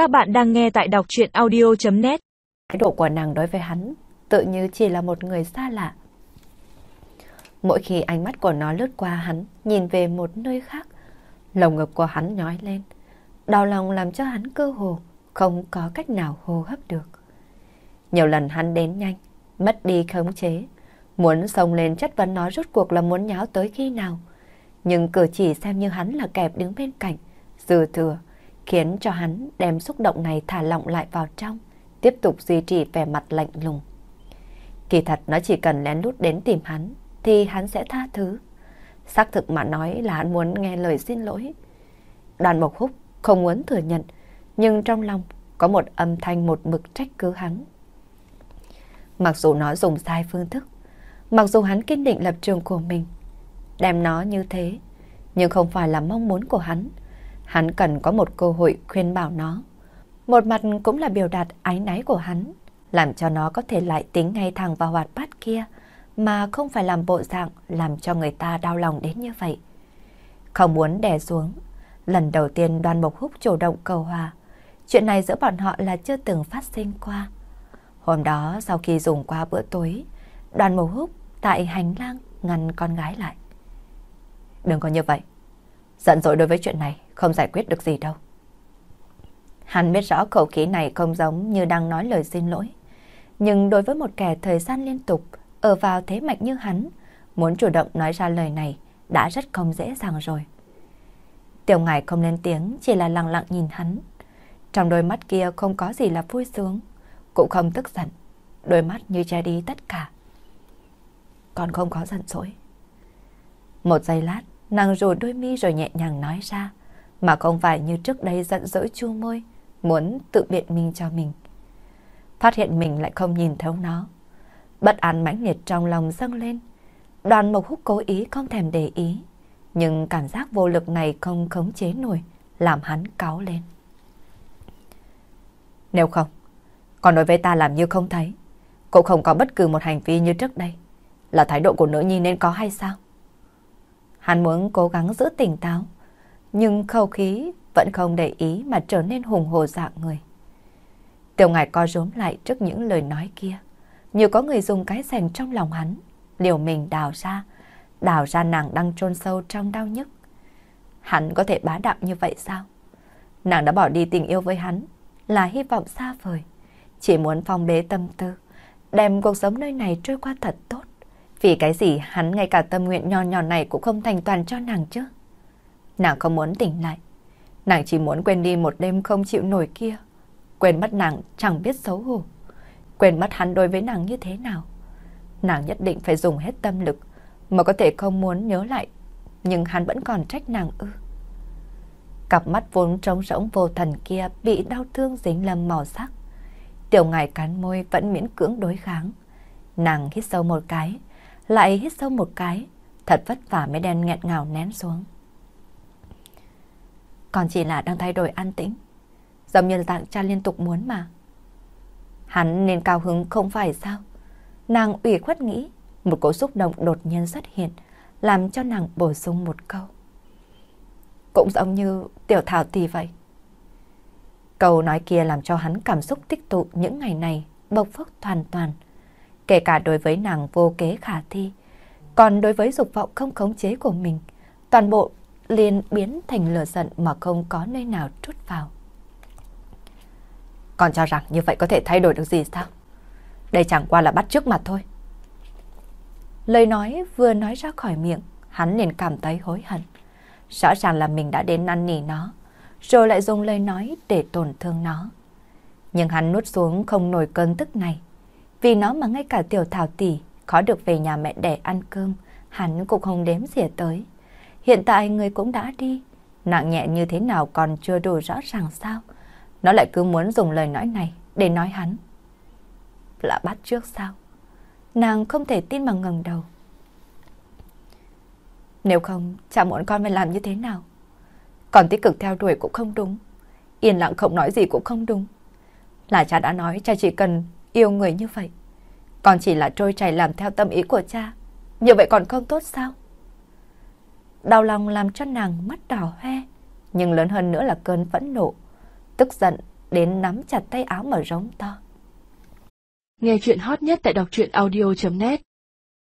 Các bạn đang nghe tại đọc chuyện audio.net Thái độ của nàng đối với hắn tự như chỉ là một người xa lạ. Mỗi khi ánh mắt của nó lướt qua hắn, nhìn về một nơi khác, lồng ngực của hắn nhói lên. Đau lòng làm cho hắn cơ hồ, không có cách nào hô hấp được. Nhiều lần hắn đến nhanh, mất đi khống chế, muốn xông lên chất vấn nó rốt cuộc là muốn nháo tới khi nào. Nhưng cử chỉ xem như hắn là kẹp đứng bên cạnh, dừa thừa, khiến cho hắn đem xúc động này thả lỏng lại vào trong, tiếp tục duy trì vẻ mặt lạnh lùng. Kỳ thật nó chỉ cần lén lút đến tìm hắn, thì hắn sẽ tha thứ. Xác thực mà nói là hắn muốn nghe lời xin lỗi. Đoàn Mộc Húc không muốn thừa nhận, nhưng trong lòng có một âm thanh một mực trách cứ hắn. Mặc dù nó dùng sai phương thức, mặc dù hắn kiên định lập trường của mình, đem nó như thế, nhưng không phải là mong muốn của hắn. Hắn cần có một cơ hội khuyên bảo nó. Một mặt cũng là biểu đạt ái náy của hắn, làm cho nó có thể lại tính ngay thẳng vào hoạt bát kia, mà không phải làm bộ dạng làm cho người ta đau lòng đến như vậy. Không muốn đè xuống, lần đầu tiên đoàn mộc húc chủ động cầu hòa. Chuyện này giữa bọn họ là chưa từng phát sinh qua. Hôm đó sau khi dùng qua bữa tối, đoàn mộc húc tại hành lang ngăn con gái lại. Đừng có như vậy. Giận dỗi đối với chuyện này không giải quyết được gì đâu. Hắn biết rõ khẩu khí này không giống như đang nói lời xin lỗi. Nhưng đối với một kẻ thời gian liên tục ở vào thế mạnh như hắn, muốn chủ động nói ra lời này đã rất không dễ dàng rồi. Tiểu ngài không lên tiếng, chỉ là lặng lặng nhìn hắn. Trong đôi mắt kia không có gì là vui sướng, cũng không tức giận. Đôi mắt như che đi tất cả. còn không có giận dỗi. Một giây lát, nàng rủ đôi mi rồi nhẹ nhàng nói ra, mà không phải như trước đây giận dỗi chu môi, muốn tự biện minh cho mình. Phát hiện mình lại không nhìn thấu nó. Bất an mãnh liệt trong lòng dâng lên. Đoàn mộc húc cố ý không thèm để ý. Nhưng cảm giác vô lực này không khống chế nổi, làm hắn cáu lên. Nếu không, còn đối với ta làm như không thấy, cậu không có bất cứ một hành vi như trước đây. Là thái độ của nữ nhi nên có hay sao? Hắn muốn cố gắng giữ tỉnh táo, nhưng khâu khí vẫn không để ý mà trở nên hùng hồ dạng người. Tiểu ngải co rúm lại trước những lời nói kia, như có người dùng cái sành trong lòng hắn, liều mình đào ra, đào ra nàng đang trôn sâu trong đau nhức. Hắn có thể bá đạo như vậy sao? Nàng đã bỏ đi tình yêu với hắn, là hy vọng xa vời, chỉ muốn phong bế tâm tư, đem cuộc sống nơi này trôi qua thật tốt. Vì cái gì hắn ngay cả tâm nguyện nho nhỏ này cũng không thành toàn cho nàng chứ? Nàng không muốn tỉnh lại. Nàng chỉ muốn quên đi một đêm không chịu nổi kia. Quên mất nàng chẳng biết xấu hổ. Quên mất hắn đối với nàng như thế nào. Nàng nhất định phải dùng hết tâm lực mà có thể không muốn nhớ lại. Nhưng hắn vẫn còn trách nàng ư. Cặp mắt vốn trống rỗng vô thần kia bị đau thương dính lầm màu sắc. Tiểu ngài cắn môi vẫn miễn cưỡng đối kháng. Nàng hít sâu một cái, lại hít sâu một cái, thật vất vả mới đen nghẹn ngào nén xuống. Còn chỉ là đang thay đổi an tĩnh, giống như dạng cha liên tục muốn mà. Hắn nên cao hứng không phải sao? Nàng ủy khuất nghĩ, một cỗ xúc động đột nhiên xuất hiện, làm cho nàng bổ sung một câu. Cũng giống như tiểu thảo tỷ vậy. Câu nói kia làm cho hắn cảm xúc tích tụ những ngày này bộc phức hoàn toàn kể cả đối với nàng vô kế khả thi. Còn đối với dục vọng không khống chế của mình, toàn bộ liền biến thành lửa giận mà không có nơi nào trút vào. Còn cho rằng như vậy có thể thay đổi được gì sao? Đây chẳng qua là bắt trước mặt thôi. Lời nói vừa nói ra khỏi miệng, hắn liền cảm thấy hối hận. Rõ ràng là mình đã đến năn nỉ nó, rồi lại dùng lời nói để tổn thương nó. Nhưng hắn nuốt xuống không nổi cơn tức này. Vì nó mà ngay cả tiểu thảo tỷ khó được về nhà mẹ đẻ ăn cơm, hắn cũng không đếm xỉa tới. Hiện tại người cũng đã đi, nặng nhẹ như thế nào còn chưa đủ rõ ràng sao? Nó lại cứ muốn dùng lời nói này để nói hắn. Là bắt trước sao? Nàng không thể tin mà ngẩng đầu. Nếu không, cha muốn con phải làm như thế nào? Còn tích cực theo đuổi cũng không đúng. Yên lặng không nói gì cũng không đúng. Là cha đã nói cha chỉ cần yêu người như vậy. Còn chỉ là trôi chảy làm theo tâm ý của cha. Như vậy còn không tốt sao? Đau lòng làm cho nàng mắt đỏ hoe, nhưng lớn hơn nữa là cơn phẫn nộ, tức giận đến nắm chặt tay áo mở rống to. Nghe chuyện hot nhất tại đọc truyện audio.net